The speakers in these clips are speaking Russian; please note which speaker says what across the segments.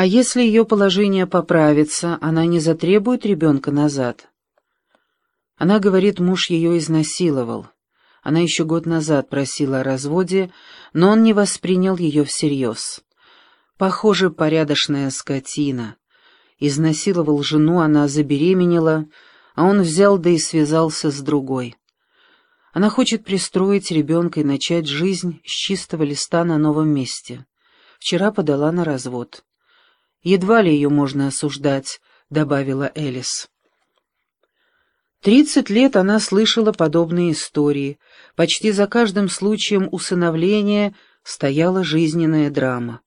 Speaker 1: А если ее положение поправится, она не затребует ребенка назад? Она говорит, муж ее изнасиловал. Она еще год назад просила о разводе, но он не воспринял ее всерьез. Похоже, порядочная скотина. Изнасиловал жену, она забеременела, а он взял да и связался с другой. Она хочет пристроить ребенка и начать жизнь с чистого листа на новом месте. Вчера подала на развод. Едва ли ее можно осуждать, добавила Элис. Тридцать лет она слышала подобные истории. Почти за каждым случаем усыновления стояла жизненная драма.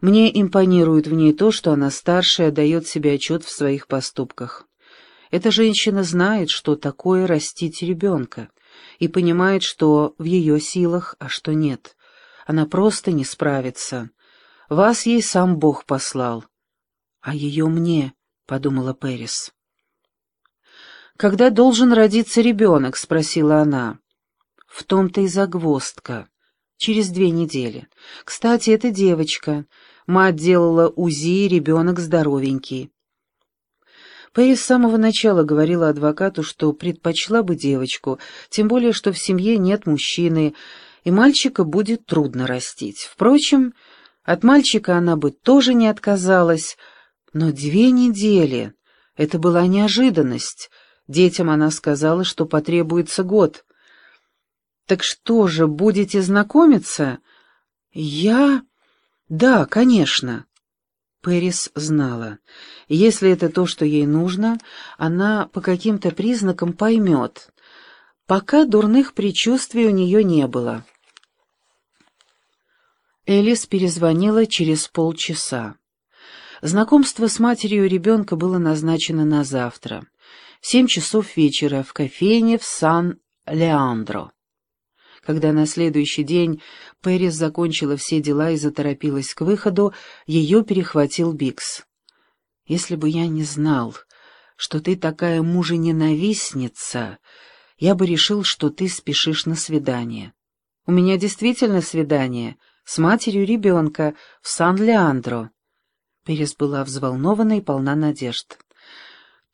Speaker 1: Мне импонирует в ней то, что она старше и отдает себе отчет в своих поступках. Эта женщина знает, что такое растить ребенка, и понимает, что в ее силах, а что нет. Она просто не справится. Вас ей сам Бог послал. А ее мне, — подумала Пэрис. «Когда должен родиться ребенок?» — спросила она. «В том-то и загвоздка. Через две недели. Кстати, это девочка. Мать делала УЗИ, ребенок здоровенький». Пэри с самого начала говорила адвокату, что предпочла бы девочку, тем более, что в семье нет мужчины, и мальчика будет трудно растить. Впрочем, от мальчика она бы тоже не отказалась, но две недели — это была неожиданность — Детям она сказала, что потребуется год. «Так что же, будете знакомиться?» «Я...» «Да, конечно». Пэрис знала. Если это то, что ей нужно, она по каким-то признакам поймет. Пока дурных предчувствий у нее не было. Элис перезвонила через полчаса. Знакомство с матерью ребенка было назначено на завтра семь часов вечера в кофейне в Сан-Леандро. Когда на следующий день Пэрис закончила все дела и заторопилась к выходу, ее перехватил Бикс. «Если бы я не знал, что ты такая мужененавистница, я бы решил, что ты спешишь на свидание. У меня действительно свидание с матерью ребенка в Сан-Леандро». Перес была взволнована и полна надежд.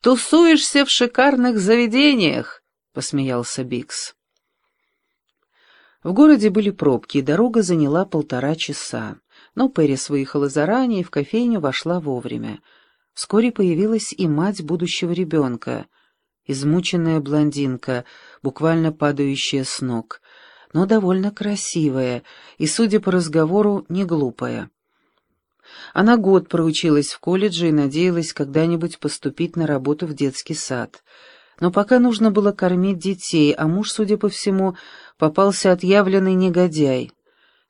Speaker 1: «Тусуешься в шикарных заведениях», — посмеялся Бикс. В городе были пробки, и дорога заняла полтора часа. Но Пэрис выехала заранее и в кофейню вошла вовремя. Вскоре появилась и мать будущего ребенка, измученная блондинка, буквально падающая с ног, но довольно красивая и, судя по разговору, не глупая. Она год проучилась в колледже и надеялась когда-нибудь поступить на работу в детский сад. Но пока нужно было кормить детей, а муж, судя по всему, попался отъявленный негодяй.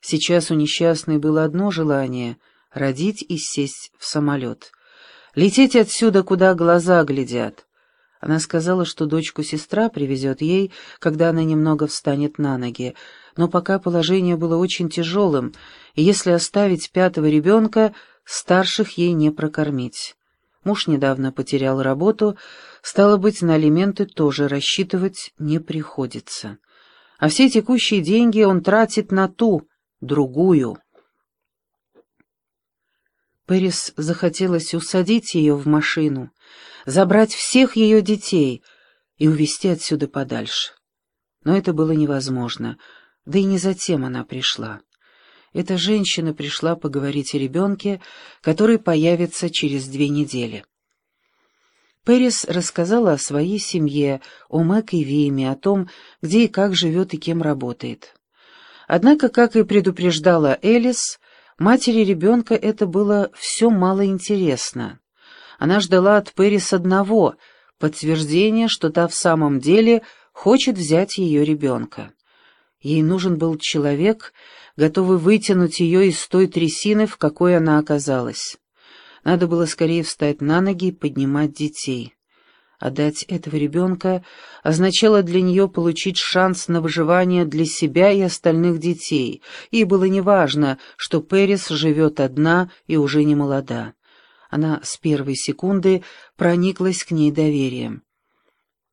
Speaker 1: Сейчас у несчастной было одно желание — родить и сесть в самолет. Лететь отсюда, куда глаза глядят. Она сказала, что дочку сестра привезет ей, когда она немного встанет на ноги, но пока положение было очень тяжелым, и если оставить пятого ребенка, старших ей не прокормить. Муж недавно потерял работу, стало быть, на алименты тоже рассчитывать не приходится. А все текущие деньги он тратит на ту, другую. Пэрис захотелось усадить ее в машину, забрать всех ее детей и увезти отсюда подальше. Но это было невозможно — да и не затем она пришла. Эта женщина пришла поговорить о ребенке, который появится через две недели. Пэрис рассказала о своей семье, о Мэг и Виме, о том, где и как живет и кем работает. Однако, как и предупреждала Элис, матери ребенка это было все мало интересно. Она ждала от Пэрис одного — подтверждения, что та в самом деле хочет взять ее ребенка. Ей нужен был человек, готовый вытянуть ее из той трясины, в какой она оказалась. Надо было скорее встать на ноги и поднимать детей. Отдать этого ребенка означало для нее получить шанс на выживание для себя и остальных детей. Ей было неважно, что Пэрис живет одна и уже не молода. Она с первой секунды прониклась к ней доверием.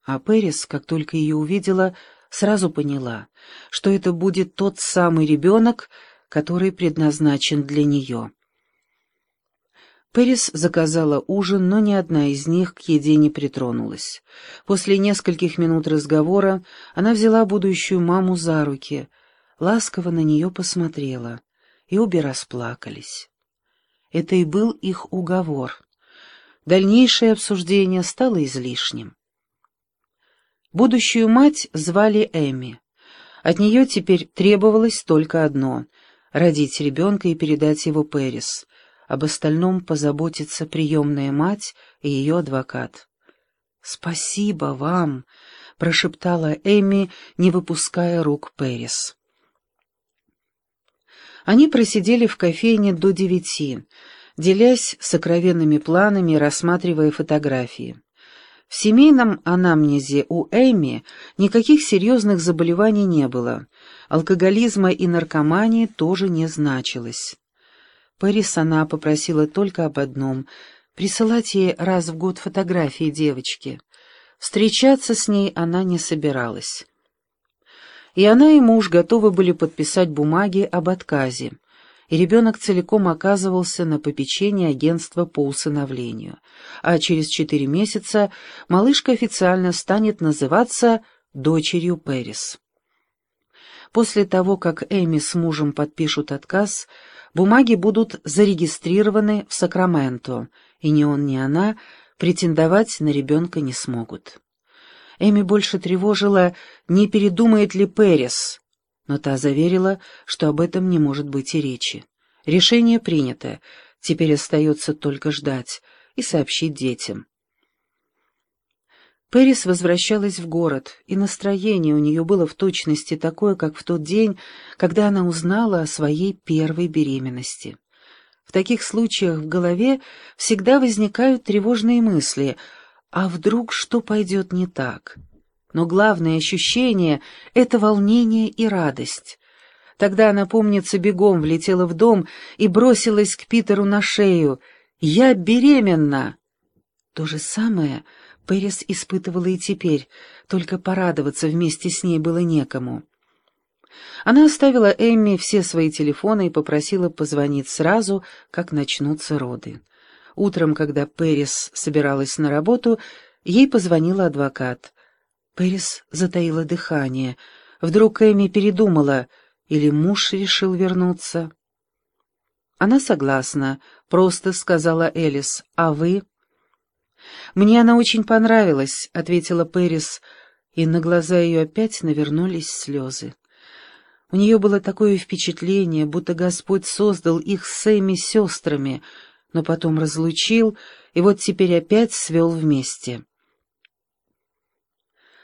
Speaker 1: А Пэрис, как только ее увидела, сразу поняла, что это будет тот самый ребенок, который предназначен для нее. Пэрис заказала ужин, но ни одна из них к еде не притронулась. После нескольких минут разговора она взяла будущую маму за руки, ласково на нее посмотрела, и обе расплакались. Это и был их уговор. Дальнейшее обсуждение стало излишним. Будущую мать звали Эми. От нее теперь требовалось только одно — родить ребенка и передать его Пэрис — об остальном позаботится приемная мать и ее адвокат. «Спасибо вам», — прошептала Эми, не выпуская рук Пэрис. Они просидели в кофейне до девяти, делясь сокровенными планами рассматривая фотографии. В семейном анамнезе у Эми никаких серьезных заболеваний не было, алкоголизма и наркомании тоже не значилось. Пэрис она попросила только об одном — присылать ей раз в год фотографии девочки. Встречаться с ней она не собиралась. И она и муж готовы были подписать бумаги об отказе, и ребенок целиком оказывался на попечении агентства по усыновлению, а через четыре месяца малышка официально станет называться дочерью Пэрис. После того, как Эми с мужем подпишут отказ, бумаги будут зарегистрированы в Сакраменто, и ни он, ни она претендовать на ребенка не смогут. Эми больше тревожила, не передумает ли Перес, но та заверила, что об этом не может быть и речи. Решение принято, теперь остается только ждать и сообщить детям. Пэрис возвращалась в город, и настроение у нее было в точности такое, как в тот день, когда она узнала о своей первой беременности. В таких случаях в голове всегда возникают тревожные мысли, а вдруг что пойдет не так? Но главное ощущение — это волнение и радость. Тогда она, помнится, бегом влетела в дом и бросилась к Питеру на шею. «Я беременна!» То же самое — Пэрис испытывала и теперь, только порадоваться вместе с ней было некому. Она оставила Эмми все свои телефоны и попросила позвонить сразу, как начнутся роды. Утром, когда Пэрис собиралась на работу, ей позвонил адвокат. Пэрис затаила дыхание. Вдруг Эми передумала, или муж решил вернуться. «Она согласна», — просто сказала Элис. «А вы?» «Мне она очень понравилась», — ответила Пэрис, и на глаза ее опять навернулись слезы. У нее было такое впечатление, будто Господь создал их с Эми сестрами, но потом разлучил, и вот теперь опять свел вместе.